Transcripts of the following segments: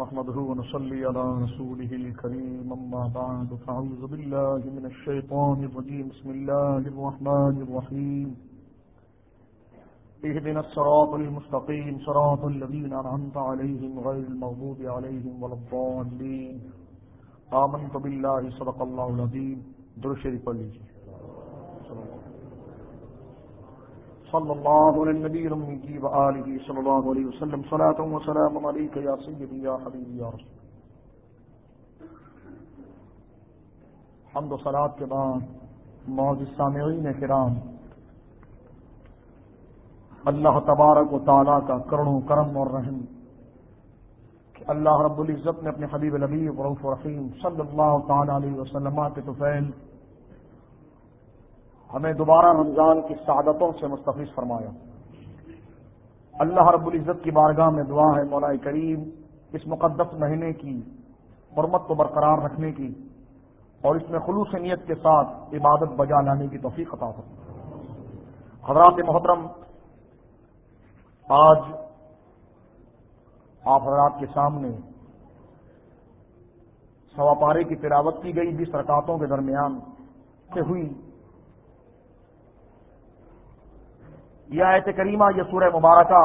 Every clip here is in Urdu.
محمده ونصلي على رسوله الكريم، أما بعد، فأعوذ بالله من الشيطان الرجيم. بسم الله الرحمن الرحيم. اهدنا الصراط المستقيم، صراط الذين أنعمت عليهم غير المغضوب عليهم ولا الضالين. آمنت بالله، صدق الله العظيم. درود شریف پڑھ لیجیے صلى الله على النبي الأمي وآله صلى الله عليه وسلم. صلاة وسلام عليك يا سيدي يا حبيبي يا رسول. حمد و صلاة کے بعد معزز سامعین کرام. اللہ تبارک و تعالیٰ کا کرن و کرم اور رحم. کہ اللہ رب العزت نے اپنے حبیب نبی ورف رحیم صلی اللہ تعالی علیہ وسلم کے طفیل ہمیں دوبارہ رمضان کی سعادتوں سے مستفیض فرمایا۔ اللہ رب العزت کی بارگاہ میں دعا ہے مولا کریم، اس مقدس مہینے کی حرمت کو برقرار رکھنے کی اور اس میں خلوص نیت کے ساتھ عبادت بجا لانے کی توفیق عطا ہو حضرات محترم، آج آپ حضرات کے سامنے سوا پارے کی تلاوت کی گئی بیس رکعتوں کے درمیان سے ہوئی۔ یہ آیت کریمہ یہ سورہ مبارکہ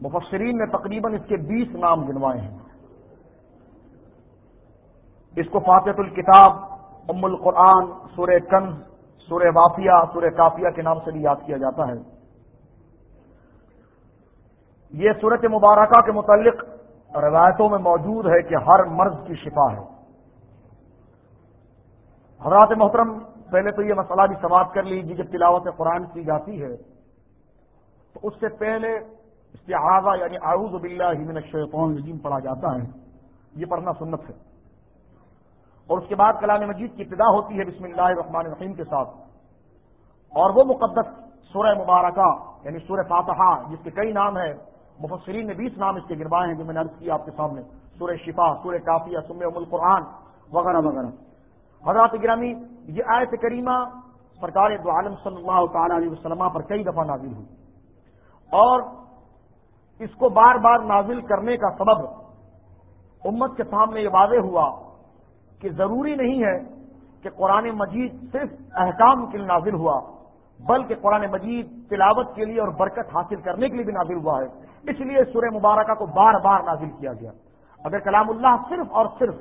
مفسرین نے تقریباً اس کے بیس نام گنوائے ہیں۔ اس کو فاتح الکتاب، ام القرآن، سورہ کنز سورہ وافیہ، سورہ کافیہ کے نام سے بھی یاد کیا جاتا ہے۔ یہ صورت مبارکہ کے متعلق روایتوں میں موجود ہے کہ ہر مرض کی شفا ہے۔ حضرات محترم پہلے تو یہ مسئلہ بھی سماعت کر لیجیے جب تلاوت قرآن کی جاتی ہے۔ تو اس سے پہلے استعاذہ یعنی اعوذ باللہ من الشیطان الرجیم پڑھا جاتا ہے۔ یہ پڑھنا سنت ہے۔ اور اس کے بعد کلام مجید کی ابتدا ہوتی ہے بسم اللہ الرحمن الرحیم کے ساتھ۔ اور وہ مقدس سورہ مبارکہ یعنی سورہ فاتحہ، جس کے کئی نام ہیں۔ مفسرین نے بیس نام اس کے گروائے ہیں جو میں نے عرض کیا آپ کے سامنے۔ سورہ شفا، سورہ کافیہ سم ام القرآن، وغیرہ وغیرہ۔ حضرات گرامی، یہ آیت کریمہ سرکار دو عالم صلی اللہ تعالی علیہ وسلم پر کئی دفعہ نازل ہوئی۔ اور اس کو بار بار نازل کرنے کا سبب امت کے سامنے یہ واضح ہوا کہ ضروری نہیں ہے کہ قرآن مجید صرف احکام کے لیے نازل ہوا، بلکہ قرآن مجید تلاوت کے لیے اور برکت حاصل کرنے کے لیے بھی نازل ہوا ہے۔ اس لیے سورہ مبارکہ کو بار بار نازل کیا گیا۔ اگر کلام اللہ صرف اور صرف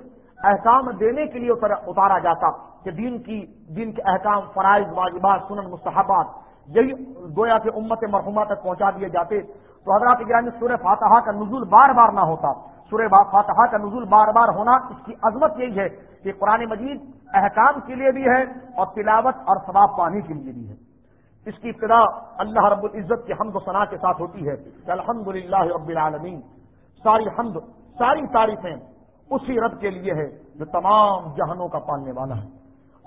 احکام دینے کے لیے اتارا جاتا کہ دین کی دین کے احکام، فرائض، واجبات، سنن، مستحبات، یہی گویا کے امت مرحومہ تک پہنچا دیے جاتے۔ تو حضرات گرانی سورہ فاتحہ کا نزول بار بار نہ ہوتا۔ سورہ فاتحہ کا نزول بار بار ہونا اس کی عظمت یہی ہے کہ قرآن مجید احکام کے لیے بھی ہے اور تلاوت اور ثواب پانے کے لیے بھی ہے۔ اس کی ابتدا اللہ رب العزت کے حمد و ثنا کے ساتھ ہوتی ہے کہ الحمد للہ رب العالمین۔ ساری حمد، ساری تعریفیں اسی رب کے لیے ہے جو تمام جہنوں کا پالنے والا ہے۔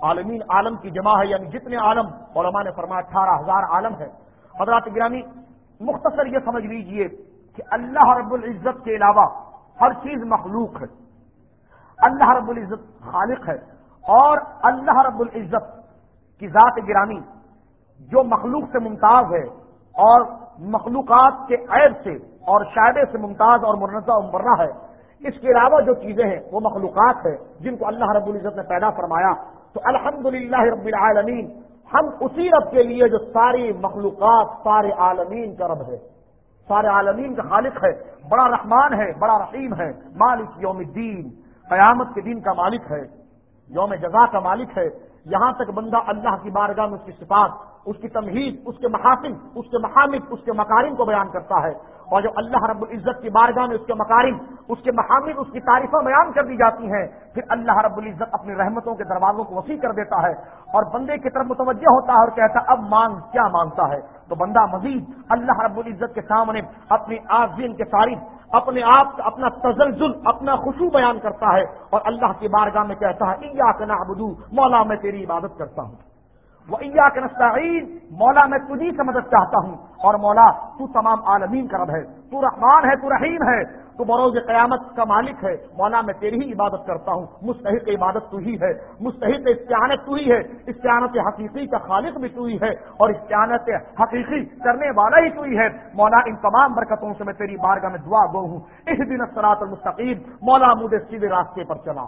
عالمین، عالم کی جمع ہے یعنی جتنے عالم، علماء نے فرمایا اٹھارہ ہزار عالم ہے۔ حضرات گرامی، مختصر یہ سمجھ لیجیے کہ اللہ رب العزت کے علاوہ ہر چیز مخلوق ہے۔ اللہ رب العزت خالق ہے اور اللہ رب العزت کی ذات گرامی جو مخلوق سے ممتاز ہے اور مخلوقات کے عیب سے اور شاعدے سے ممتاز اور مرنزہ مرنا ہے۔ اس کے علاوہ جو چیزیں ہیں، وہ مخلوقات ہیں، جن کو اللہ رب العزت نے پیدا فرمایا۔ تو الحمد رب العالمین، ہم اسی رب کے لیے جو ساری مخلوقات، سارے عالمین کا رب ہے۔ سارے عالمین کا خالق ہے۔ بڑا رحمان ہے، بڑا رحیم ہے۔ مالک یوم الدین، قیامت کے دین کا مالک ہے۔ یوم جزا کا مالک ہے۔ یہاں تک بندہ اللہ کی بارگاہ میں اس کی صفات اس کی تمہید، اس کے محاسن، اس کے محامد، اس کے مکارم کو بیان کرتا ہے۔ اور جو اللہ رب العزت کی بارگاہ میں اس کے مکارم، اس کے محامد، اس کی تعریفیں بیان کر دی جاتی ہیں، پھر اللہ رب العزت اپنی رحمتوں کے دروازوں کو وسیع کر دیتا ہے۔ اور بندے کی طرف متوجہ ہوتا ہے اور کہتا ہے، اب مانگ کیا مانگتا ہے؟ تو بندہ مزید اللہ رب العزت کے سامنے اپنی آزین کے تعریف اپنے آپ کا اپنا تزلزل، اپنا خوشبو بیان کرتا ہے۔ اور اللہ کی بارگاہ میں کہتا ہے مولا میں تیری عبادت کرتا ہوں۔ وہ کے نستعین، مولا میں تجھی سے مدد چاہتا ہوں۔ اور مولا، تو تمام عالمین کا رب ہے۔ تو رحمان ہے، تو رحیم ہے۔ تو بروز قیامت کا مالک ہے۔ مولا میں تیری ہی عبادت کرتا ہوں۔ مستحق عبادت تو ہی ہے۔ مستحق استعانت تو ہی ہے۔ استعانت حقیقی کا خالق بھی تو ہی ہے۔ اور استعانت حقیقی کرنے والا ہی تو ہی ہے۔ مولا، ان تمام برکتوں سے میں تیری بارگاہ میں دعا گو ہوں۔ اس دن اثرات المستقیم۔ مولا، مجھے سیدھے راستے پر چلا۔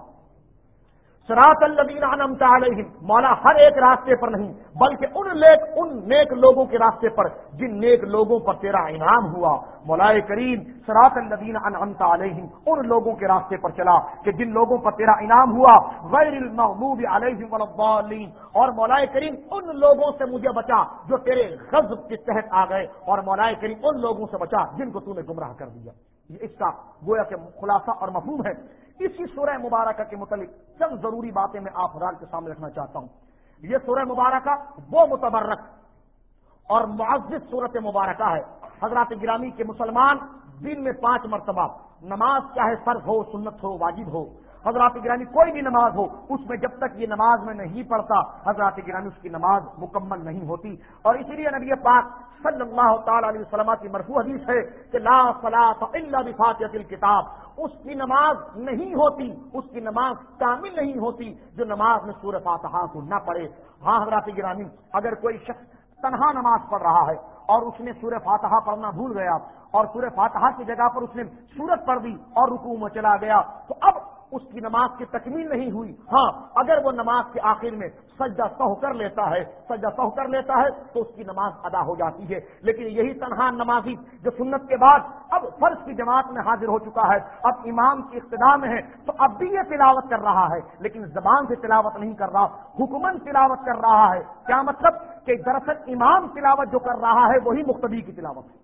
سراط الدین انمت علیہم، مولا ہر ایک راستے پر نہیں، بلکہ ان نیک ان نیک لوگوں کے راستے پر، جن نیک لوگوں پر تیرا انعام ہوا۔ مولا کریم سراط الدین انمت علیہم، ان لوگوں کے راستے پر چلا کہ جن لوگوں پر تیرا انعام ہوا، غیر المغضوب علیہم الضالین۔ اور مولا کریم، ان لوگوں سے مجھے بچا جو تیرے غضب کے تحت آ گئے۔ اور مولا کریم، ان لوگوں سے بچا جن کو تو نے گمراہ کر دیا۔ یہ اس کا گویا کہ خلاصہ اور مفہوم ہے۔ اسی سورہ مبارکہ کے متعلق چند ضروری باتیں میں آپ حضرات کے سامنے رکھنا چاہتا ہوں۔ یہ سورہ مبارکہ وہ متبرک اور معزز صورت مبارکہ ہے۔ حضرات گرامی کے مسلمان دن میں پانچ مرتبہ نماز چاہے فرض ہو، سنت ہو، واجب ہو حضرات گرانی کوئی بھی نماز ہو، اس میں جب تک یہ نماز میں نہیں پڑھتا، حضرات گرانی اس کی نماز مکمل نہیں ہوتی۔ اور اسی لیے نبی پاک صلی اللہ تعالی علیہ وسلم کی مرفوع حدیث ہے کہ لا الا بفاتحۃ الکتاب اس کی نماز نہیں ہوتی، اس کی نماز کامل نہیں ہوتی جو نماز میں سورہ فاتحہ کو نہ پڑھے۔ ہاں حضرات گرامی اگر کوئی شخص تنہا نماز پڑھ رہا ہے اور اس نے سورہ فاتحہ پڑھنا بھول گیا اور سورہ فاتحہ کی جگہ پر اس نے سورت پڑھ دی اور رکوع میں چلا گیا، تو اب اس کی نماز کی تکمیل نہیں ہوئی۔ ہاں اگر وہ نماز کے آخر میں سجا سہ کر لیتا ہے سجا سہ کر لیتا ہے، تو اس کی نماز ادا ہو جاتی ہے۔ لیکن یہی تنہا نمازی جو سنت کے بعد اب فرض کی جماعت میں حاضر ہو چکا ہے، اب امام کی ابتدا میں ہے، تو اب بھی یہ تلاوت کر رہا ہے۔ لیکن زبان سے تلاوت نہیں کر رہا، حکمن تلاوت کر رہا ہے۔ کیا مطلب کہ دراصل امام تلاوت جو کر رہا ہے، وہی مقتدی کی تلاوت ہے۔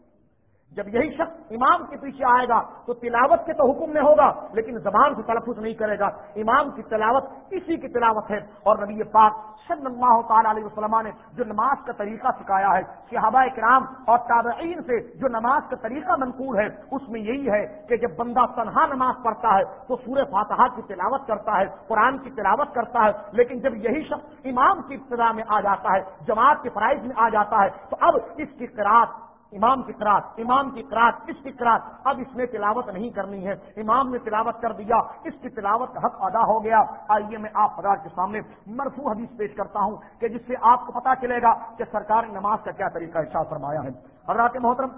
جب یہی شخص امام کے پیچھے آئے گا تو تلاوت کے تو حکم میں ہوگا، لیکن زبان سے تلفظ نہیں کرے گا۔ امام کی تلاوت اسی کی تلاوت ہے۔ اور نبی پاک صلی اللہ تعالیٰ علیہ وسلم نے جو نماز کا طریقہ سکھایا ہے، صحابہ کرام اور تابعین سے جو نماز کا طریقہ منقول ہے، اس میں یہی ہے کہ جب بندہ تنہا نماز پڑھتا ہے، تو سورہ فاتحہ کی تلاوت کرتا ہے، قرآن کی تلاوت کرتا ہے۔ لیکن جب یہی شخص امام کی ابتدا میں آ جاتا ہے، جماعت کے فرائض میں آ جاتا ہے، تو اب اس کی قرآن امام کی قرات امام کی قرات اس کی قرات اب اس میں تلاوت نہیں کرنی ہے۔ امام نے تلاوت کر دیا، اس کی تلاوت کا حق ادا ہو گیا۔ آئیے میں آپ حضرات کے سامنے مرفوع حدیث پیش کرتا ہوں کہ جس سے آپ کو پتا چلے گا کہ سرکار نماز کا کیا طریقہ ارشاد فرمایا ہے۔ حضرات محترم،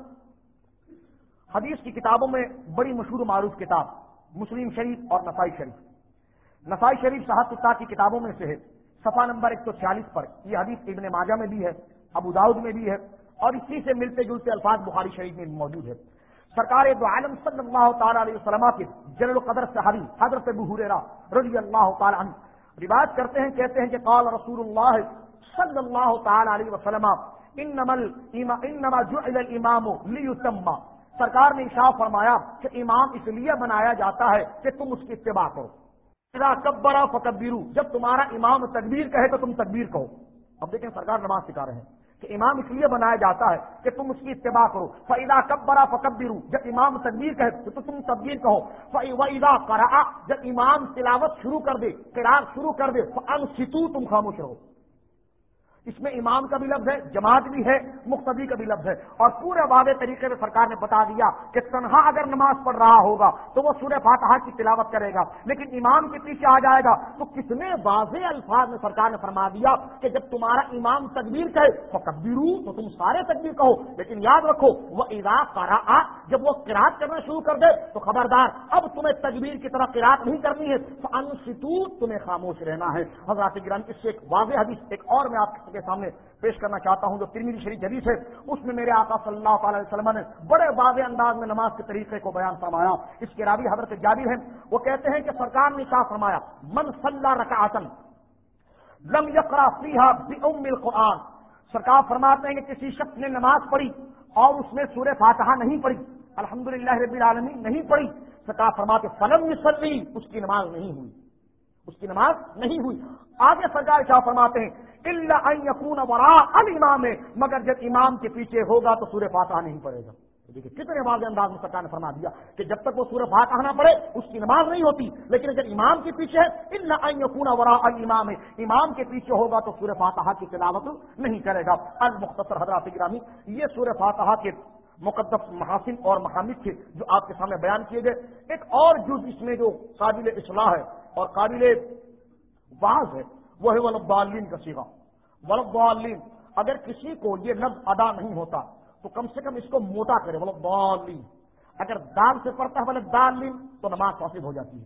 حدیث کی کتابوں میں بڑی مشہور معروف کتاب، مسلم شریف اور نسائی شریف۔ نسائی شریف صاحب کی کتابوں میں سے ہے۔ صفحہ نمبر ایک سو چھیالیس پر یہ حدیث ابن ماجہ میں بھی ہے، ابو داؤد میں بھی ہے۔ اور اسی سے ملتے جلتے الفاظ بخاری شریف میں موجود ہے سرکار دو عالم صلی اللہ تعالی علیہ وسلم کے جنرل قدر صحابی حضرت بحریرا رضی اللہ تعالی عنہ روایت کرتے ہیں، کہتے ہیں کہ قال رسول اللہ صلی اللہ تعالی علیہ وسلم، انما جعل الامام لیتم سرکار نے اشاع فرمایا کہ امام اس لیے بنایا جاتا ہے کہ تم اس کی اتباع کرو۔ اذا کبرا فکبرو، جب تمہارا امام تکبیر کہے تو تم تکبیر کہو۔ اب دیکھیں سرکار نماز سکھا رہے ہیں۔ کہ امام اس لیے بنایا جاتا ہے کہ تم اس کی اتباع کرو۔ فعدا کب برا فکبرو جب امام تدبیر کہے تو تم تدبیر کہو۔ فعدا کرا جب امام تلاوت شروع کر دے، قرار شروع کر دے فن ستو تم خاموش رہو۔ اس میں امام کا بھی لفظ ہے، جماعت بھی ہے، مقتدی کا بھی لفظ ہے۔ اور پورے واضح طریقے سے سرکار نے بتا دیا کہ تنہا اگر نماز پڑھ رہا ہوگا تو وہ سورہ فاتحہ کی تلاوت کرے گا۔ لیکن امام کے پیچھے آ جائے گا تو کتنے واضح الفاظ میں سرکار نے فرما دیا کہ جب تمہارا امام تقبیر کہے تو کبیرو تو تم سارے تقبیر کہو۔ لیکن یاد رکھو، وہ ادا کرا جب وہ کراط کرنا شروع کر دے تو خبردار، اب تمہیں تقبیر کی طرح کراط نہیں کرنی ہے۔ تو انستو تمہیں خاموش رہنا ہے۔ حضرات گران اس سے ایک واضح حدیث، ایک اور میں آپ کے سامنے پیش کرنا چاہتا ہوں جو ترمیری شریف حدیث ہے، اس میں میرے آقا صلی اللہ تعالی علیہ وسلم نے بڑے واضح انداز میں نماز کے طریقے کو بیان فرمایا۔ اس کے راوی حضرت جابر ہیں۔ وہ کہتے ہیں کہ سرکار نے کیا فرمایا؟ من صلی رکعتن لم یقرا فیہا بام القرآن۔ سرکار فرماتے ہیں کہ کسی شخص نے نماز پڑھی اور اس میں سورہ فاتحہ نہیں پڑھی، الحمدللہ رب العالمین نہیں پڑھی، سرکار فرماتے فلم یصلی، اس کی نماز نہیں ہوئی۔ اس کی نماز نہیں ہوئی۔ آگے سرکار کیا فرماتے ہیں اللہ یقون ورا المام مگر جب امام کے پیچھے ہوگا تو سورہ فاتحہ نہیں پڑے گا۔ دیکھیے کتنے واضح انداز میں سرکار نے فرما دیا کہ جب تک وہ سورہ فاتحہ نہ پڑے اس کی نماز نہیں ہوتی۔ لیکن اگر امام کے پیچھے ہے ان پونا ورا امام امام کے پیچھے ہوگا تو سورہ فاتحہ کی تلاوت نہیں کرے گا۔ المختصر حضرات گرامی، یہ سورہ فاتحہ کے مقدس محاسن اور محامد تھے جو آپ کے سامنے بیان کیے گئے۔ ایک اور جز اس میں جو قابل اصلاح ہے اور قابل باز ہے وہ ہے ولبالین کا سیگا ولبالین اگر کسی کو یہ لفظ ادا نہیں ہوتا، تو کم سے کم اس کو موٹا کرے بولو بالین اگر دال سے پڑھتا ہے بولے دالین تو نماز فاسد ہو جاتی ہے۔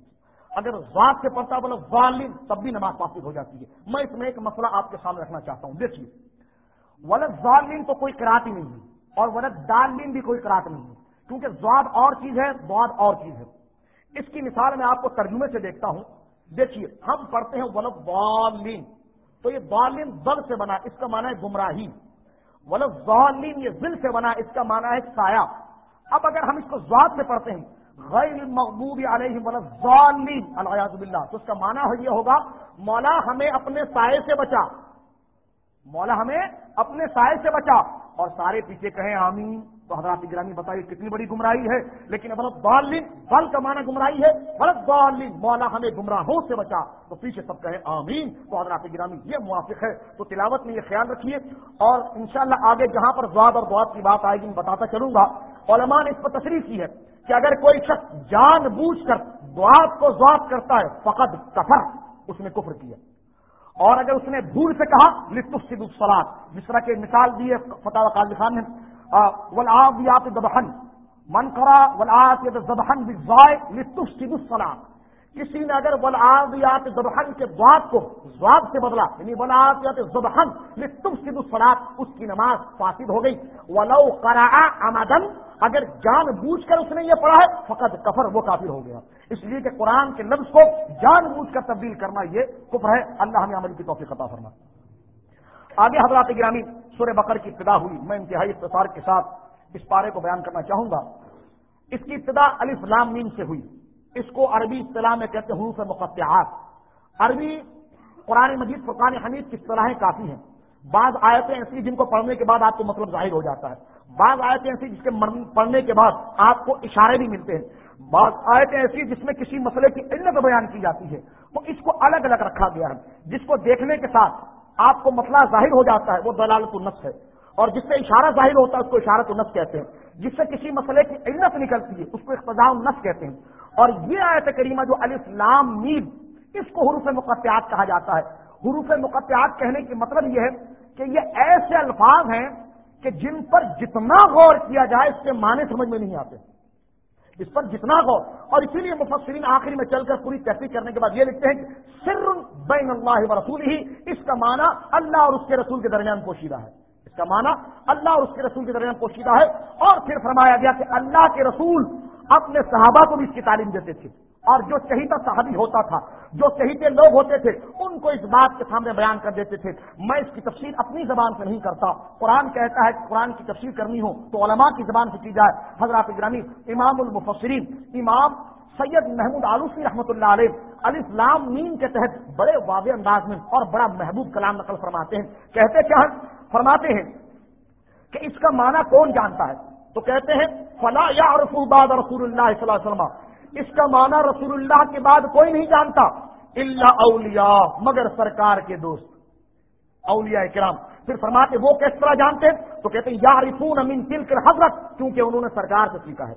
اگر ذات سے پڑھتا ہے بولے والین تب بھی نماز فاسد ہو جاتی ہے۔ میں اس میں ایک مسئلہ آپ کے سامنے رکھنا چاہتا ہوں۔ دیکھیے ولد ظالین تو کوئی کراط ہی نہیں ہے، اور ولد دالین بھی کوئی کراط نہیں ہے۔ کیونکہ زواد اور چیز ہے بواد اور چیز ہے۔ اس کی مثال میں آپ کو ترجمے سے دیکھتا ہوں۔ دیکھیے، ہم پڑھتے ہیں ولد بالین تو یہ بالین بل سے بنا، اس کا معنی ہے گمراہی۔ ولو ظالین یہ ذل سے بنا، اس کا معنی ہے سایہ۔ اب اگر ہم اس کو ذات سے پڑھتے ہیں، غیر محبوب علیہ ظالین الحیاض باللہ، تو اس کا معنی یہ ہوگا، مولا ہمیں اپنے سائے سے بچا۔ مولا ہمیں اپنے سائے سے بچا۔ اور سارے پیچھے کہیں آمین۔ تو حضرات گرامی بتائیے کتنی بڑی گمراہی ہے؟ لیکن غلط بالین بل کا معنی گمراہی ہے غلط بالین، مولا ہمیں گمراہوں سے بچا۔ تو پیچھے سب کہیں آمین۔ تو حضرات گرامی، یہ موافق ہے۔ تو تلاوت میں یہ خیال رکھیے۔ اور انشاءاللہ آگے جہاں پر زواد اور دعات کی بات آئے گی، میں بتاتا چلوں گا۔ علماء نے اس پر تشریح کی ہے کہ اگر کوئی شخص جان بوجھ کر دعات کو زواد کرتا ہے فقط کفر، اس نے کفر کیا۔ اور اگر اس نے بھول سے کہا لطف سلاد جس طرح کی مثال دی ہے فتح قاضی خان نے ولادیات دبہن من کرا ولاد زبہن بزائے لطف السلام کسی نے اگر ولادیات زبہن کے بات کو زواب سے بدلا یعنی ولادیات زبہن لطف سد السلام اس کی نماز فاسد ہو گئی. ولو کرا آمدن اگر جان بوجھ کر اس نے یہ پڑھا ہے، فقط کفر وہ کافر ہو گیا. اس لیے کہ قرآن کے لفظ کو جان بوجھ کر تبدیل کرنا یہ کفر ہے. اللہ ہمیں عمل کی توفیق عطا فرما آگے حضرات گرامی، سورہ بکر کی ابتدا ہوئی۔ میں انتہائی اختصار کے ساتھ اس پارے کو بیان کرنا چاہوں گا۔ اس کی ابتدا الف لام میم سے ہوئی۔ اس کو عربی اصطلاح میں کہتے ہیں حروف مقطعات۔ عربی قرآن مجید، فرقان حمید کی اصطلاحیں کافی ہیں۔ بعض آیتیں ایسی جن کو پڑھنے کے بعد آپ کو مطلب ظاہر ہو جاتا ہے۔ بعض آیتیں ایسی جس کے پڑھنے کے بعد آپ کو اشارے بھی ملتے ہیں۔ بعض آیتیں ایسی جس میں کسی مسئلے کی علت بیان کی جاتی ہے۔ تو اس کو الگ الگ رکھا گیا ہے۔ جس کو دیکھنے کے ساتھ آپ کو مسئلہ ظاہر ہو جاتا ہے، وہ دلالت النفس ہے۔ اور جس سے اشارہ ظاہر ہوتا ہے، اس کو اشارت النفس کہتے ہیں۔ جس سے کسی مسئلے کی علت نکلتی ہے، اس کو اقتداء النفس کہتے ہیں۔ اور یہ آیت کریمہ جو الاسلام مید اس کو حروف مقطعات کہا جاتا ہے۔ حروف مقطعات کہنے کی مطلب یہ ہے کہ یہ ایسے الفاظ ہیں کہ جن پر جتنا غور کیا جائے، اس کے معنی سمجھ میں نہیں آتے۔ اس پر جتنا غور۔ اور اسی لیے مفسرین آخری میں چل کر پوری تحقیق کرنے کے بعد یہ لکھتے ہیں کہ سر بین اللہ و رسول ہی اس کا معنی اللہ اور اس کے رسول کے درمیان پوشیدہ ہے۔ اس کا معنی اللہ اور اس کے رسول کے درمیان پوشیدہ ہے۔ اور پھر فرمایا گیا کہ اللہ کے رسول اپنے صحابہ کو بھی اس کی تعلیم دیتے تھے اور جو چہیتا صحابی ہوتا تھا، جو چہیتے لوگ ہوتے تھے، ان کو اس بات کے سامنے بیان کر دیتے تھے، میں اس کی تفصیل اپنی زبان سے نہیں کرتا، قرآن کہتا ہے کہ قرآن کی تفصیل کرنی ہو تو علماء کی زبان سے کی جائے۔ حضرات گرامی، امام المفسرین، امام سید محمود آلوسی رحمۃ اللہ علیہ علی اسلام نیم کے تحت بڑے واضح انداز میں اور بڑا محبوب کلام نقل فرماتے ہیں۔ کہتے کیا فرماتے ہیں کہ اس کا معنی کون جانتا ہے؟ تو کہتے ہیں فلاں یا رسول بعد رسول اللہ صلی اللہ علیہ وسلم۔ اس کا معنی رسول اللہ کے بعد کوئی نہیں جانتا۔ اللہ اولیاء مگر سرکار کے دوست۔ اولیاء کرام۔ پھر فرماتے وہ کس طرح جانتے تو کہتے ہیں یا رفون امین تل کر حضرت کیونکہ انہوں نے سرکار سے سیکھا ہے۔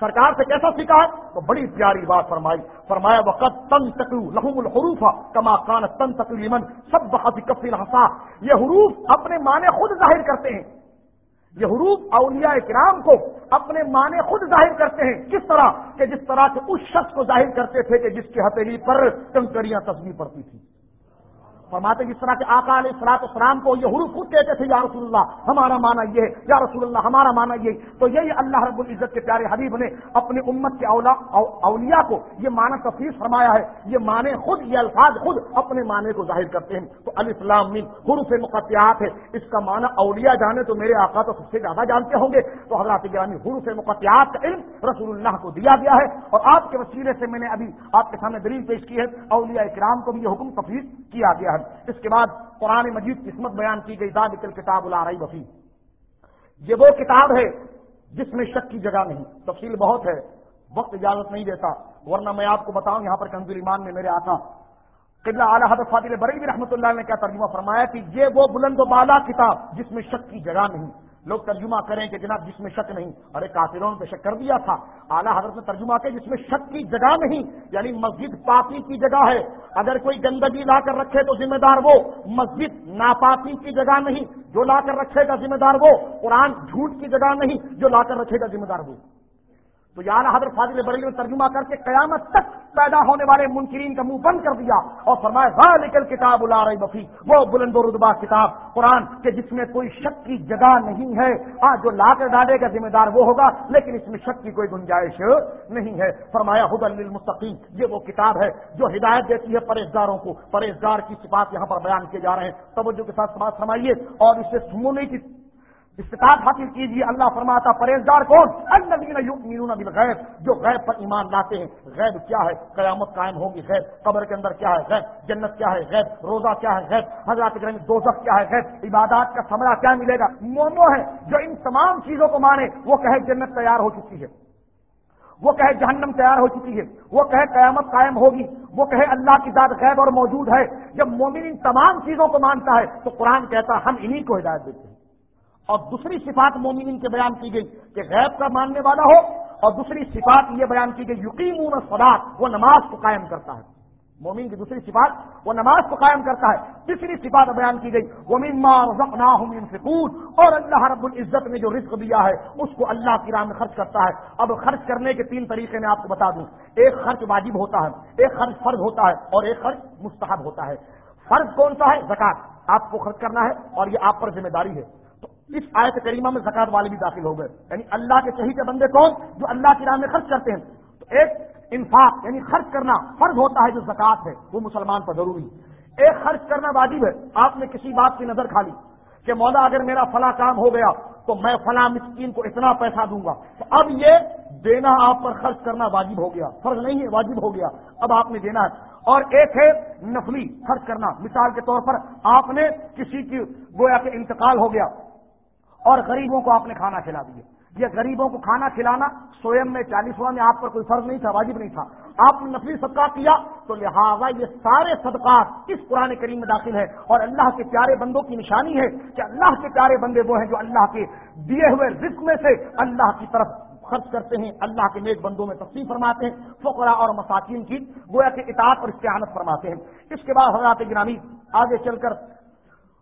سرکار سے کیسا سیکھا ہے؟ تو بڑی پیاری بات فرمائی۔ فرمایا وقت تن تکلو لہوم الحروف کما کان تن تکلیمن سب بحث کفی الحسا یہ حروف اپنے معنی خود ظاہر کرتے ہیں۔ یہ حروف اولیاء کرام کو اپنے معنی خود ظاہر کرتے ہیں کس طرح؟ کہ جس طرح سے اس شخص کو ظاہر کرتے تھے کہ جس کی ہتھیلی پر کنکریاں تصویر پڑتی تھیں۔ فرماتے جس طرح کے آقا علیہ السلاط اسلام کو یہ حروف خود کہتے تھے، یا رسول اللہ، ہمارا مانا یہ ہے، یا رسول اللہ، ہمارا مانا یہ تو یہی اللہ رب العزت کے پیارے حبیب نے اپنی امت کے اولا اولیاء کو یہ معنی تفریح فرمایا ہے، یہ معنی خود یہ الفاظ خود اپنے معنی کو ظاہر کرتے ہیں۔ تو علی السلام مین حروف مقطعات ہے اس کا معنی اولیاء جانے تو میرے آقا تو سب سے زیادہ جانتے ہوں گے۔ تو حضرات گرانی حروف مقطعات کا علم رسول اللہ کو دیا گیا ہے اور آپ کے وسیلے سے میں نے ابھی آپ کے سامنے دلیل پیش کی ہے۔ اولیاء اکرام کو بھی یہ حکم تفریح کیا گیا ہے۔ اس کے بعد قرآن مجید قسمت بیان کی گئی داد کتاب الا رہی وفی یہ وہ کتاب ہے جس میں شک کی جگہ نہیں، تفصیل بہت ہے، وقت اجازت نہیں دیتا۔ ورنہ میں آپ کو بتاؤں، یہاں پر کنزول ایمان میں میرے آتا قبلہ اعلیٰ حضرت فاضل بریلوی رحمۃ اللہ نے کیا ترجمہ فرمایا کہ یہ وہ بلند و بالا کتاب جس میں شک کی جگہ نہیں۔ لوگ ترجمہ کریں کہ جناب جس میں شک نہیں، ارے کافروں پہ شک کر دیا تھا۔ اعلیٰ حضرت نے ترجمہ کیا جس میں شک کی جگہ نہیں یعنی مسجد پاپی کی جگہ ہے۔ اگر کوئی گندگی لا کر رکھے تو ذمہ دار وہ۔ مسجد ناپاپی کی جگہ نہیں، جو لا کر رکھے گا ذمہ دار وہ۔ قرآن جھوٹ کی جگہ نہیں، جو لا کر رکھے گا ذمہ دار وہ۔ تو یار حضرت فاضل بریلی نے ترجمہ کر کے قیامت تک پیدا ہونے والے منکرین کا منہ بند کر دیا اور فرمایا غالکل کتاب الا رہی بفی وہ بلند و رتبہ کتاب قرآن کے جس میں کوئی شک کی جگہ نہیں ہے۔ آج جو لا کر ڈالے گا ذمہ دار وہ ہوگا، لیکن اس میں شک کی کوئی گنجائش نہیں ہے۔ فرمایا حد المستقیم یہ وہ کتاب ہے جو ہدایت دیتی ہے پرہزگاروں کو۔ پرہزگار کی صفات یہاں پر بیان کیے جا رہے ہیں۔ توجہ کے ساتھ سماج فرمائیے اور اس سے سمونے کی استطاعت حاصل کیجیے، اللہ فرماتا، پرہیزگار کون؟ النبین بالغیب، جو غیب پر ایمان لاتے ہیں۔ غیب کیا ہے؟ قیامت قائم ہوگی، غیب۔ قبر کے اندر کیا ہے؟ غیب۔ جنت کیا ہے؟ غیب۔ روزہ کیا ہے؟ غیب۔ حضرات دوزخ کیا ہے؟ غیب۔ عبادات کا سمرا کیا ملے گا؟ مومو ہے جو ان تمام چیزوں کو مانے، وہ کہے جنت تیار ہو چکی ہے۔ وہ کہے جہنم تیار ہو چکی ہے۔ وہ کہے قیامت قائم ہوگی۔ وہ کہے اللہ کی ذات غیب اور موجود ہے۔ جب مومن ان تمام چیزوں کو مانتا ہے، تو قرآن کہتا ہے، ہم انہیں کو ہدایت دیتے ہیں۔ اور دوسری صفات مومنین کے بیان کی گئی کہ غیب کا ماننے والا ہو اور دوسری صفات یہ بیان کی گئی یقین صداق وہ نماز کو قائم کرتا ہے۔ مومن کی دوسری صفات، وہ نماز کو قائم کرتا ہے۔ تیسری صفات بیان کی گئی وہ سکون اور اللہ رب العزت نے جو رزق دیا ہے، اس کو اللہ کی راہ میں خرچ کرتا ہے۔ اب خرچ کرنے کے تین طریقے میں آپ کو بتا دوں۔ ایک خرچ واجب ہوتا ہے، ایک خرچ فرض ہوتا ہے، اور ایک خرچ مستحب ہوتا ہے۔ فرض کون سا ہے؟ زکات آپ کو خرچ کرنا ہے اور یہ آپ پر ذمہ داری ہے۔ اس آیت کریمہ میں زکات والے بھی داخل ہو گئے۔ یعنی اللہ کے صحیح کے بندے کون؟ جو اللہ کی راہ میں خرچ کرتے ہیں۔ تو ایک انفاق یعنی خرچ کرنا فرض ہوتا ہے جو زکات ہے، وہ مسلمان پر ضروری ایک خرچ کرنا واجب ہے۔ آپ نے کسی بات کی نظر کھا لی کہ مولا اگر میرا فلاں کام ہو گیا تو میں فلاں مسکین کو اتنا پیسہ دوں گا۔ تو اب یہ دینا آپ پر خرچ کرنا واجب ہو گیا۔ فرض نہیں ہے، واجب ہو گیا۔ اب آپ نے دینا ہے۔ اور ایک ہے نفلی، خرچ کرنا۔ مثال کے طور پر آپ نے کسی کی گویا کے انتقال ہو گیا۔ اور غریبوں کو آپ نے کھانا کھلا دیے یہ غریبوں کو کھانا کھلانا سوئم میں، چالیسواں میں آپ پر کوئی فرض نہیں تھا، واجب نہیں تھا۔ آپ نے نفلی صدقہ کیا تو لہٰذا یہ سارے صدقات اس پرانے کریم میں داخل ہے اور اللہ کے پیارے بندوں کی نشانی ہے کہ اللہ کے پیارے بندے وہ ہیں جو اللہ کے دیے ہوئے رزق میں سے اللہ کی طرف خرچ کرتے ہیں۔ اللہ کے نیک بندوں میں تقسیم فرماتے ہیں فقرا اور مساکین کی، گویا کے اطاعت اور استعانت فرماتے ہیں۔ اس کے بعد حضرات گرامی آگے چل کر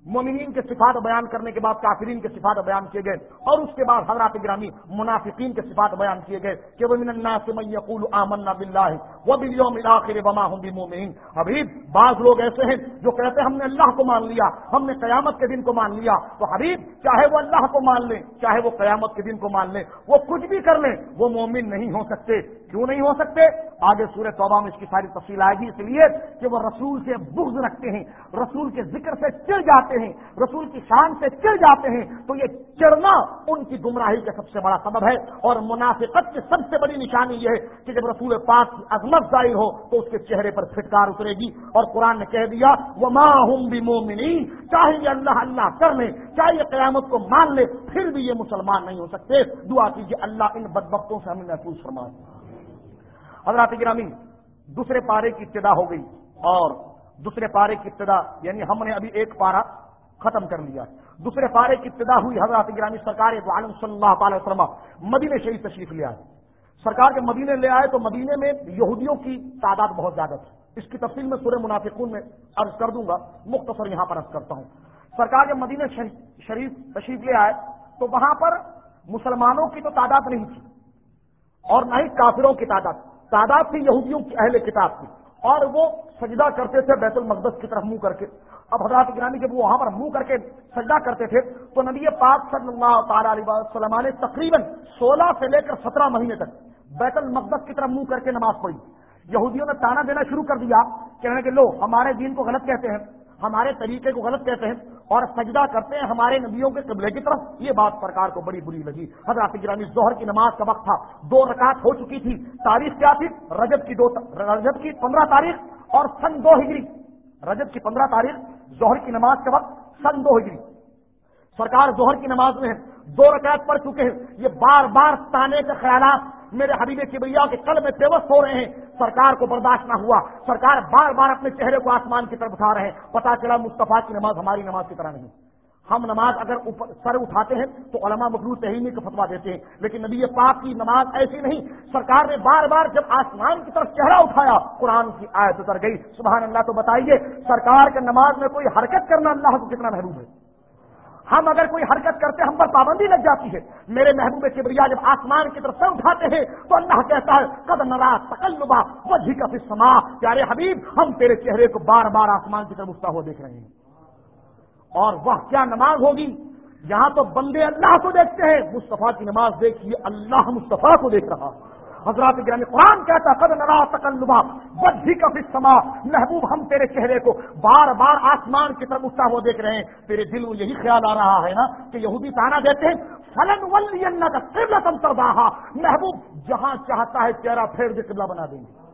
مومنین کے صفات بیان کرنے کے بعد کافرین کے صفات بیان کیے گئے اور اس کے بعد حضرات گرامی منافقین کے صفات بیان کیے گئے کہ وہ من الناس من یقول آمنا باللہ وبالیوم الاخر وما هم بمؤمنین۔ حبیب، بعض لوگ ایسے ہیں جو کہتے ہیں ہم نے اللہ کو مان لیا، ہم نے قیامت کے دن کو مان لیا۔ تو حبیب، چاہے وہ اللہ کو مان لیں، چاہے وہ قیامت کے دن کو مان لیں، وہ کچھ بھی کر لیں، وہ مومن نہیں ہو سکتے۔ کیوں نہیں ہو سکتے؟ آگے سورہ توبہ میں اس کی ساری تفصیل آئے گی، اس لیے کہ وہ رسول سے بغض رکھتے ہیں، رسول کے ذکر سے چڑ جاتے ہیں، رسول کی شان سے چڑ جاتے ہیں، تو یہ چڑھنا ان کی گمراہی کا سب سے بڑا سبب ہے۔ اور منافقت کی سب سے بڑی نشانی یہ ہے کہ جب رسول پاک کی عظمت ظاہر ہو، تو اس کے چہرے پر پھٹکار اترے گی۔ اور قرآن نے کہہ دیا وہ ماں ہوں بھی مومنی چاہے یہ اللہ اللہ کر لیں، چاہے یہ قیامت کو مان لے پھر بھی یہ مسلمان نہیں ہو سکتے۔ دعا کیجیے اللہ ان بدبختوں سے ہمیں محفوظ فرمائے۔ حضرات گرامی، دوسرے پارے کی ابتدا ہو گئی اور دوسرے پارے کی ابتدا یعنی ہم نے ابھی ایک پارا ختم کر لیا دوسرے پارے کی ابتدا ہوئی، حضرات گرامی، سرکار عالم صلی اللہ تعالی وسلم مدینے شہید تشریف لے آئے۔ سرکار کے مدینے لے آئے تو مدینے میں یہودیوں کی تعداد بہت زیادہ تھی۔ اس کی تفصیل میں سورہ منافقون میں عرض کر دوں گا، مختصر یہاں پر عرض کرتا ہوں۔ سرکار کے مدینے شریف تشریف لے آئے تو وہاں پر مسلمانوں کی تو تعداد نہیں تھی اور نہ ہی کافروں کی تعداد تعداد تھی یہودیوں کی اہل کتاب کی اور وہ سجدہ کرتے تھے بیت المقدس کی طرف منہ کر کے۔ اب حضرات گرانی جب وہ وہاں پر منہ کر کے سجدہ کرتے تھے تو نبی پاک صلی اللہ تعالی علیہ وسلم نے تقریباً سولہ سے لے کر سترہ مہینے تک بیت المقدس کی طرف منہ کر کے نماز پڑھی۔ یہودیوں نے تانا دینا شروع کر دیا، کہنے کہ لو، ہمارے دین کو غلط کہتے ہیں، ہمارے طریقے کو غلط کہتے ہیں اور سجدہ کرتے ہیں ہمارے نبیوں کے قبلے کی طرف۔ یہ بات سرکار کو بڑی بری لگی۔ حضرات گرامی ظہر کی نماز کا وقت تھا۔ دو رکعت ہو چکی تھی۔ تاریخ کیا تھی؟ رجب کی دو رجب کی پندرہ تاریخ اور سن دو ہجری۔ رجب کی پندرہ تاریخ، ظہر کی نماز کا وقت، سن دو ہجری۔ سرکار ظہر کی نماز میں ہے۔ دو رکعت پڑھ چکے ہیں۔ یہ بار بار تانے کے خیالات میرے حبیب کبریا کے کل میں پیوست ہو رہے ہیں۔ سرکار کو برداشت نہ ہوا۔ سرکار بار بار اپنے چہرے کو آسمان کی طرف اٹھا رہے ہیں۔ پتا چلا مصطفیٰ کی نماز ہماری نماز کی طرح نہیں۔ ہم نماز اگر سر اٹھاتے ہیں تو علماء مخلوط تہیمی کا فتوا دیتے ہیں۔ لیکن نبی پاک کی نماز ایسی نہیں۔ سرکار نے بار بار جب آسمان کی طرف چہرہ اٹھایا، قرآن کی آیت اتر گئی۔ سبحان اللہ تو بتائیے، سرکار کے نماز میں کوئی حرکت کرنا اللہ کو کتنا محروم ہے؟ ہم اگر کوئی حرکت کرتے ہم پر پابندی لگ جاتی ہے۔ میرے محبوب کبریا جب آسمان کی طرف سے اٹھاتے ہیں، تو اللہ کہتا ہے، قد نرا تکلبا وجہ کا سما پیارے حبیب، ہم تیرے چہرے کو بار بار آسمان کی طرف اٹھتا ہوا دیکھ رہے ہیں۔ اور وہ کیا نماز ہوگی؟ یہاں تو بندے اللہ کو دیکھتے ہیں۔ مصطفیٰ کی نماز دیکھیے اللہ مصطفیٰ کو دیکھ رہا۔ حضرات گرامی قرآن کہتا قد نرا تکلبا بدھی کا سما محبوب ہم تیرے چہرے کو بار بار آسمان کی طرف اٹھتا ہوا دیکھ رہے ہیں۔ تیرے دل میں یہی خیال آ رہا ہے نا کہ یہودی تانا دیتے ہیں، فلن ولی کا قبلہ تم محبوب جہاں چاہتا ہے چہرہ پھیر دے، قبلہ بنا دیں گے۔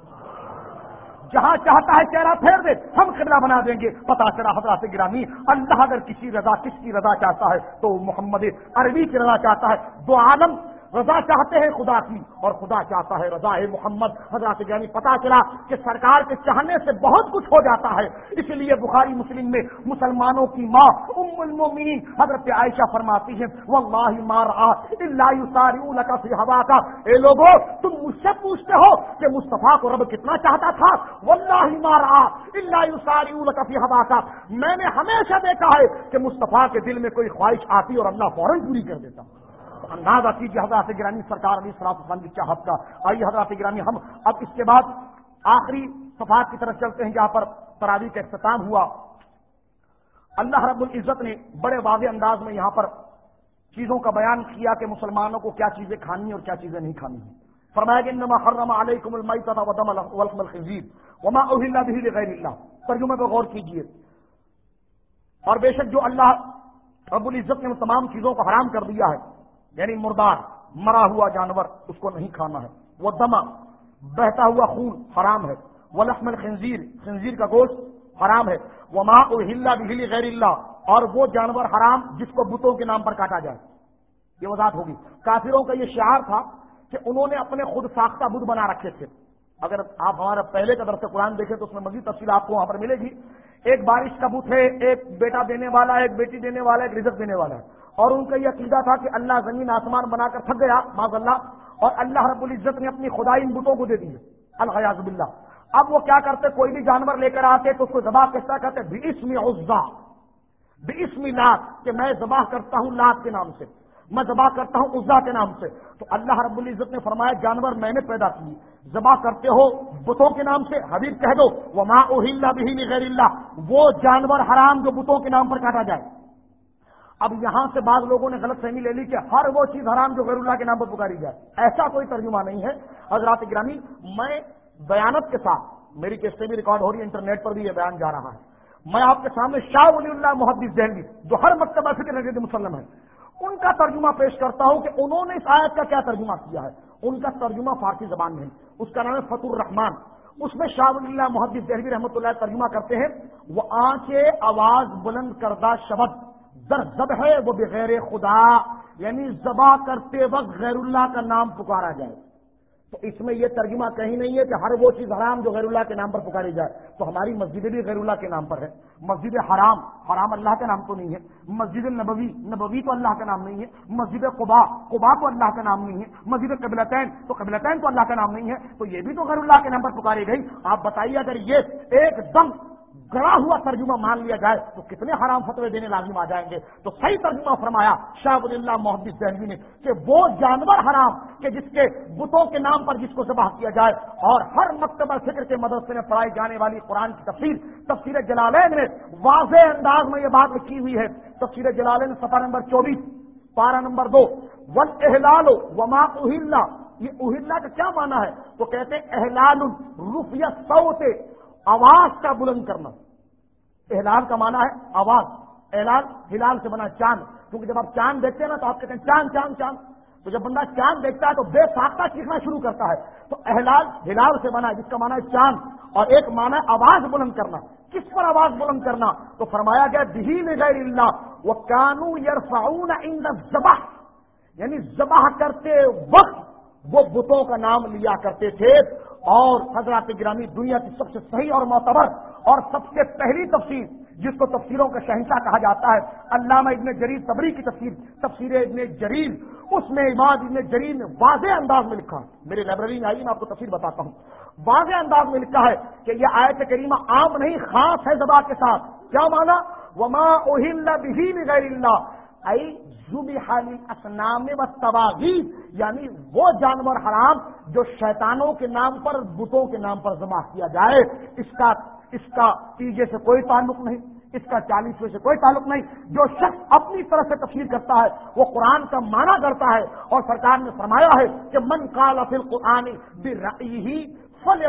جہاں چاہتا ہے چہرہ پھیر دے، ہم قبلہ بنا دیں گے۔ پتا چلا حضرات گرامی، اللہ اگر کسی رضا، کس کی رضا چاہتا ہے؟ تو محمد عربی کی رضا چاہتا ہے۔ دو عالم رضا چاہتے ہیں خدا کی اور خدا چاہتا ہے رضا ہے محمد۔ حضرت یعنی پتا چلا کہ سرکار کے چاہنے سے بہت کچھ ہو جاتا ہے۔ اس لیے بخاری مسلم میں مسلمانوں کی ماں ام المومنین حضرت عائشہ فرماتی ہے واللہ مار اللہ فی ہوا کا اے لوگوں تم مجھ سے پوچھتے ہو کہ مصطفیٰ کو رب کتنا چاہتا تھا۔ واللہ مار اللہ فی ہوا کا میں نے ہمیشہ دیکھا ہے کہ مصطفیٰ کے دل میں کوئی خواہش آتی اور اللہ فوراً پوری کر دیتا۔ اندازہ کیجیے حضرات گرانی سرکار علی سلاف خان کی چاہت کا آئیے حضرات گرانی ہم اب اس کے بعد آخری صفات کی طرف چلتے ہیں، جہاں پر تراوی کا اختتام ہوا۔ اللہ رب العزت نے بڑے واضح انداز میں یہاں پر چیزوں کا بیان کیا کہ مسلمانوں کو کیا چیزیں کھانی اور کیا چیزیں نہیں کھانی۔ ہیں فرمایا کہ انما حرم علیکم المیتۃ ودم ولحم الخنزیر وما اهل به لغیر اللہ۔ ترجمے پہ غور کیجیے اور بے شک جو اللہ رب العزت نے تمام چیزوں کو حرام کر دیا ہے یعنی مردار، مرا ہوا جانور، اس کو نہیں کھانا ہے۔ وہ دما بہتا ہوا خون حرام ہے۔ وہ لحمن خنزیر خنزیر کا گوشت حرام ہے۔ وہ ماں ہلا بہلی غیر اللہ، اور وہ جانور حرام جس کو بتوں کے نام پر کاٹا جائے۔ یہ وضاحت ہوگی۔ کافروں کا یہ شعار تھا کہ انہوں نے اپنے خود ساختہ بدھ بنا رکھے تھے۔ اگر آپ ہمارا پہلے کا درس قرآن دیکھیں تو اس میں مزید تفصیل آپ کو وہاں پر ملے گی۔ ایک بارش کا بت ہے، ایک بیٹا دینے والا، ایک بیٹی دینے والا، ایک رزق دینے والا ہے۔ اور ان کا یہ عقیدہ تھا کہ اللہ زمین آسمان بنا کر تھک گیا معذ اللہ اور اللہ رب العزت نے اپنی خدائی ان بتوں کو دے دی الحیاض باللہ۔ اب وہ کیا کرتے؟ کوئی بھی جانور لے کر آتے تو اس کو ذبح کیسا کرتے؟ بسم عزا۔ بسم لات، کہ میں ذبح کرتا ہوں لات کے نام سے۔ میں ذبح کرتا ہوں عزا کے نام سے۔ تو اللہ رب العزت نے فرمایا، جانور میں نے پیدا کی ذبح کرتے ہو بتوں کے نام سے، حبیب کہہ دو وہ ماں اوہل بھی غیر اللہ وہ جانور حرام جو بتوں کے نام پر کاٹا جائے۔ اب یہاں سے بعض لوگوں نے غلط فہمی لے لی کہ ہر وہ چیز حرام جو غیر اللہ کے نام پر پکاری جائے۔ ایسا کوئی ترجمہ نہیں ہے۔ حضرات گرامی، میں بیانت کے ساتھ، میری کیسے بھی ریکارڈ ہو رہی ہے، انٹرنیٹ پر بھی یہ بیان جا رہا ہے۔ میں آپ کے سامنے شاہ ولی اللہ محدث دہلی، جو ہر مکتبہ فکر نجد مسلم ہے ان کا ترجمہ پیش کرتا ہوں کہ انہوں نے اس آیت کا کیا ترجمہ کیا ہے۔ ان کا ترجمہ فارسی زبان میں اس کا نام ہے فتح الرحمان اس میں شاہ ولی اللہ محدث دہلی رحمۃ اللہ ترجمہ کرتے ہیں، وہ آنکھیں آواز بلند کردہ شبد۔ در زب ہے، وہ بغیر خدا یعنی ذبح کرتے وقت غیر اللہ کا نام پکارا جائے۔ تو اس میں یہ ترجمہ کہیں نہیں ہے کہ ہر وہ چیز حرام جو غیر اللہ کے نام پر پکاری جائے۔ تو ہماری مسجدیں بھی غیر اللہ کے نام پر ہے مسجد حرام حرام اللہ کا نام تو نہیں ہے۔ مسجد نبوی نبوی تو اللہ کا نام نہیں ہے۔ مسجد قبا قبا تو اللہ کا نام نہیں ہے۔ مسجد قبلتین، تو قبلتین تو اللہ کا نام نہیں ہے۔ تو یہ بھی تو غیر اللہ کے نام پر پکاری گئی۔ آپ بتائیے، اگر یہ ایک دم گڑا ہوا ترجمہ مان لیا جائے تو کتنے حرام فتوے دینے لازم آ جائیں گے؟ تو صحیح ترجمہ فرمایا شاہ اللہ محمد دہلوی نے کہ وہ جانور حرام کہ جس کے بتوں کے نام پر جس کو ذبح کیا جائے اور ہر مکتبہ فکر کے مدرسے میں پڑھائی جانے والی قرآن کی تفصیل تفصیل جلالین نے واضح انداز میں یہ بات لکھی ہوئی ہے۔ تفصیل جلالین سفا نمبر چوبیس، پارہ نمبر دو۔ ون احلال وما اہل یہ اہل کا کیا مانا ہے؟ تو کہتے احلال روپیہ سو سے آواز کا بلند کرنا۔ احلال کا مانا ہے آواز۔ احلال ہلال سے بنا چاند۔ کیونکہ جب آپ چاند دیکھتے ہیں نا تو آپ کہتے ہیں چاند چاند چاند۔ تو جب بندہ چاند دیکھتا ہے تو بے ساختہ چیخنا شروع کرتا ہے۔ تو احلال ہلال سے بنا ہے، جس کا مانا ہے چاند۔ اور ایک مانا ہے آواز بلند کرنا۔ کس پر آواز بلند کرنا؟ تو فرمایا گیا دہین غیر اللہ وہ کانو یرفعون عند ذبح یعنی ذبح کرتے وقت وہ بتوں کا نام لیا کرتے تھے۔ اور حضرات گرامی دنیا کی سب سے صحیح اور معتبر اور سب سے پہلی تفسیر، جس کو تفسیروں کا شہنشاہ کہا جاتا ہے، علامہ ابن جریر تبری کی تفسیر تفسیر ابن جریر، اس میں اماد ابن جریر نے واضح انداز میں لکھا میرے لائبریری میں آئی میں آپ کو تفسیر بتاتا ہوں۔ واضح انداز میں لکھا ہے کہ یہ آیت کریمہ عام نہیں، خاص ہے زبا کے ساتھ۔ کیا مانا؟ وما اوہل بہین غیر اللہ اسنام و تباغی یعنی وہ جانور حرام جو شیطانوں کے نام پر، بتوں کے نام پر جمع کیا جائے، اس کا اس کا تیجے سے کوئی تعلق نہیں، اس کا چالیسویں سے کوئی تعلق نہیں، جو شخص اپنی طرف سے تفصیل کرتا ہے، وہ قرآن کا معنی کرتا ہے اور سرکار نے فرمایا ہے کہ من کال قرآن ہی فل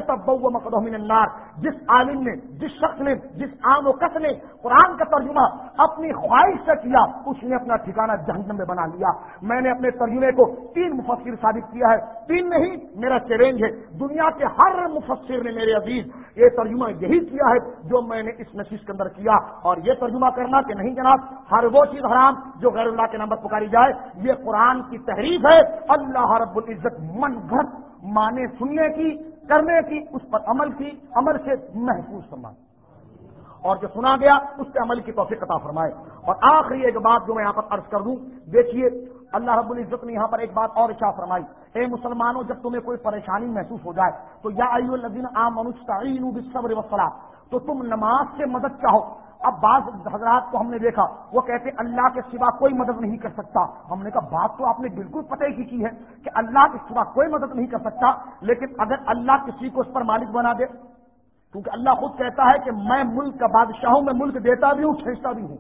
مقدم النار جس عالم نے، جس شخص نے، جس عام و کس نے قرآن کا ترجمہ اپنی خواہش سے کیا، اس نے اپنا ٹھکانہ جہنم میں بنا لیا۔ میں نے اپنے ترجمے کو تین مفسر ثابت کیا ہے۔ تین نہیں، میرا چیلنج ہے۔ دنیا کے ہر مفسر نے میرے عزیز یہ ترجمہ یہی کیا ہے جو میں نے اس نشیش کے اندر کیا۔ اور یہ ترجمہ کرنا کہ نہیں جناب، ہر وہ چیز حرام جو غیر اللہ کے نمبر پکاری جائے، یہ قرآن کی تحریف ہے۔ اللہ رب العزت من گھر مانے سننے کی، کرنے کی، اس پر عمل کی، عمل سے محفوظ فرمائے۔ اور جو سنا گیا، اس سے عمل کی توفیق عطا فرمائے۔ اور آخری ایک بات جو میں یہاں پر عرض کر دوں، دیکھیے، اللہ رب العزت نے یہاں پر ایک بات اور اچھا فرمائی۔ اے مسلمانوں، جب تمہیں کوئی پریشانی محسوس ہو جائے، تو یا الدین عام منصبر وسلام تو تم نماز سے مدد چاہو۔ اب بعض حضرات کو ہم نے دیکھا، وہ کہتے اللہ کے سوا کوئی مدد نہیں کر سکتا۔ ہم نے کہا، بات تو آپ نے بالکل پتہ ہی کی ہے کہ اللہ کے سوا کوئی مدد نہیں کر سکتا، لیکن اگر اللہ کسی کو اس پر مالک بنا دے، کیونکہ اللہ خود کہتا ہے کہ میں ملک کا بادشاہ ہوں میں ملک دیتا بھی ہوں کھینچتا بھی ہوں۔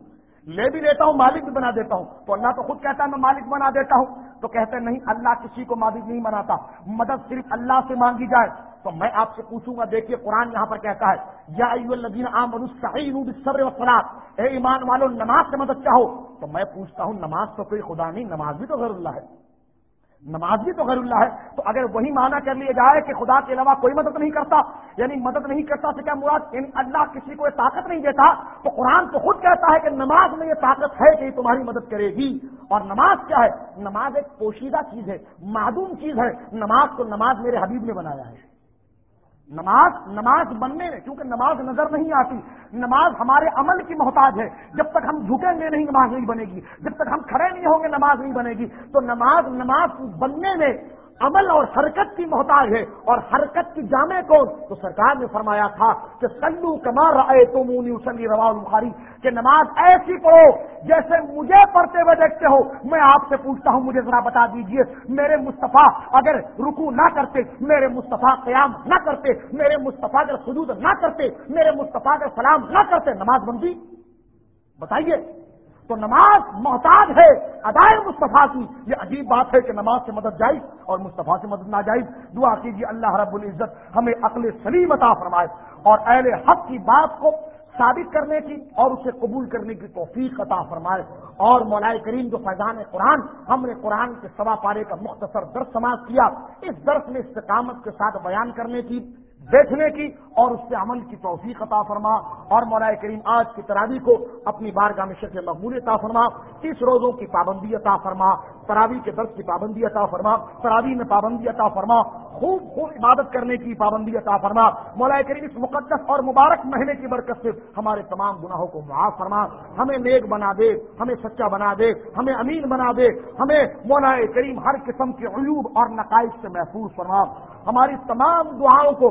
لے بھی لیتا ہوں، مالک بھی بنا دیتا ہوں۔ تو اللہ تو خود کہتا ہے، میں مالک بنا دیتا ہوں۔ تو کہتے نہیں، اللہ کسی کو مالک نہیں بناتا۔ مدد صرف اللہ سے مانگی جائے۔ تو میں آپ سے پوچھوں گا، دیکھیے قرآن یہاں پر کہتا ہے، یا اے ایمان والو، نماز سے مدد چاہو۔ تو میں پوچھتا ہوں، نماز تو کوئی خدا نہیں، نماز بھی تو غیر اللہ ہے۔ نماز بھی تو غیر اللہ ہے۔ تو اگر وہی معنی کر لیا جائے کہ خدا کے علاوہ کوئی مدد نہیں کرتا یعنی مدد نہیں کرتا تو کیا مراد؟ یعنی اللہ کسی کو یہ طاقت نہیں دیتا، تو قرآن تو خود کہتا ہے کہ نماز میں یہ طاقت ہے کہ تمہاری مدد کرے گی۔ اور نماز کیا ہے؟ نماز ایک پوشیدہ چیز ہے، معدوم چیز ہے۔ نماز کو نماز میرے حبیب نے بنایا ہے۔ نماز نماز بننے میں کیونکہ نماز نظر نہیں آتی. نماز ہمارے عمل کی محتاج ہے. جب تک ہم جھکیں گے نہیں، نماز نہیں بنے گی. جب تک ہم کھڑے نہیں ہوں گے، نماز نہیں بنے گی. تو نماز نماز بننے میں عمل اور حرکت کی محتاج ہے اور حرکت کی جامع کون؟ تو سرکار نے فرمایا تھا کہ سلو کمار آئے تو مونی اسلی روا بخاری کہ نماز ایسی پڑھو جیسے مجھے پڑھتے ہوئے دیکھتے ہو۔ میں آپ سے پوچھتا ہوں، مجھے ذرا بتا دیجیے، میرے مصطفیٰ اگر رکو نہ کرتے، میرے مصطفیٰ قیام نہ کرتے، میرے مصطفیٰ اگر سجود نہ کرتے، میرے مصطفیٰ اگر سلام نہ کرتے، نماز بندی بتائیے۔ تو نماز محتاج ہے۔ ادائے مصطفیٰ کی۔ یہ عجیب بات ہے کہ نماز سے مدد جائز اور مصطفیٰ سے مدد نہ جائز دعا کیجیے اللہ رب العزت ہمیں عقل سلیم عطا فرمائے اور اہل حق کی بات کو ثابت کرنے کی اور اسے قبول کرنے کی توفیق عطا فرمائے۔ اور مولائے کریم جو فیضان قرآن، ہم نے قرآن کے سوا پارے کا مختصر درس سماج کیا۔ اس درس میں استقامت کے ساتھ بیان کرنے کی دیکھنے کی اور اس سے عمل کی توفیق عطا فرما اور مولا کریم آج کی تراوی کو اپنی بارگاہ میں شکل مقبول عطا فرما تیس روزوں کی پابندی عطا فرما تراوی کے درس کی پابندی عطا فرما تراوی میں پابندی عطا فرما خوب خوب عبادت کرنے کی پابندی عطا فرما مولا کریم اس مقدس اور مبارک مہینے کی برکت سے ہمارے تمام گناہوں کو معاف فرما ہمیں نیک بنا دے ہمیں سچا بنا دے ہمیں امین بنا دے ہمیں مولا کریم ہر قسم کے عیوب اور نقائص سے محفوظ فرما ہماری تمام دعاؤں کو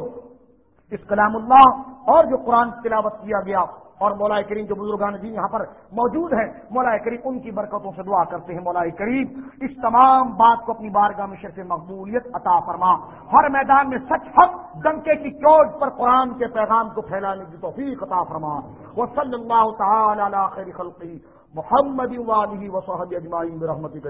اس کلام اللہ اور جو قرآن تلاوت کیا گیا اور مولا کریم جو بزرگان جی یہاں پر موجود ہیں، مولا کریم ان کی برکتوں سے دعا کرتے ہیں، مولا کریم اس تمام بات کو اپنی بارگاہ میں شرف مقبولیت عطا فرما۔ ہر میدان میں سچ حق ڈنکے کی چوٹ پر قرآن کے پیغام کو پھیلانے کی توفیق عطا فرما۔ وہ صلی اللہ تعالی خیر خلقی، محمد اجماعین رحمتی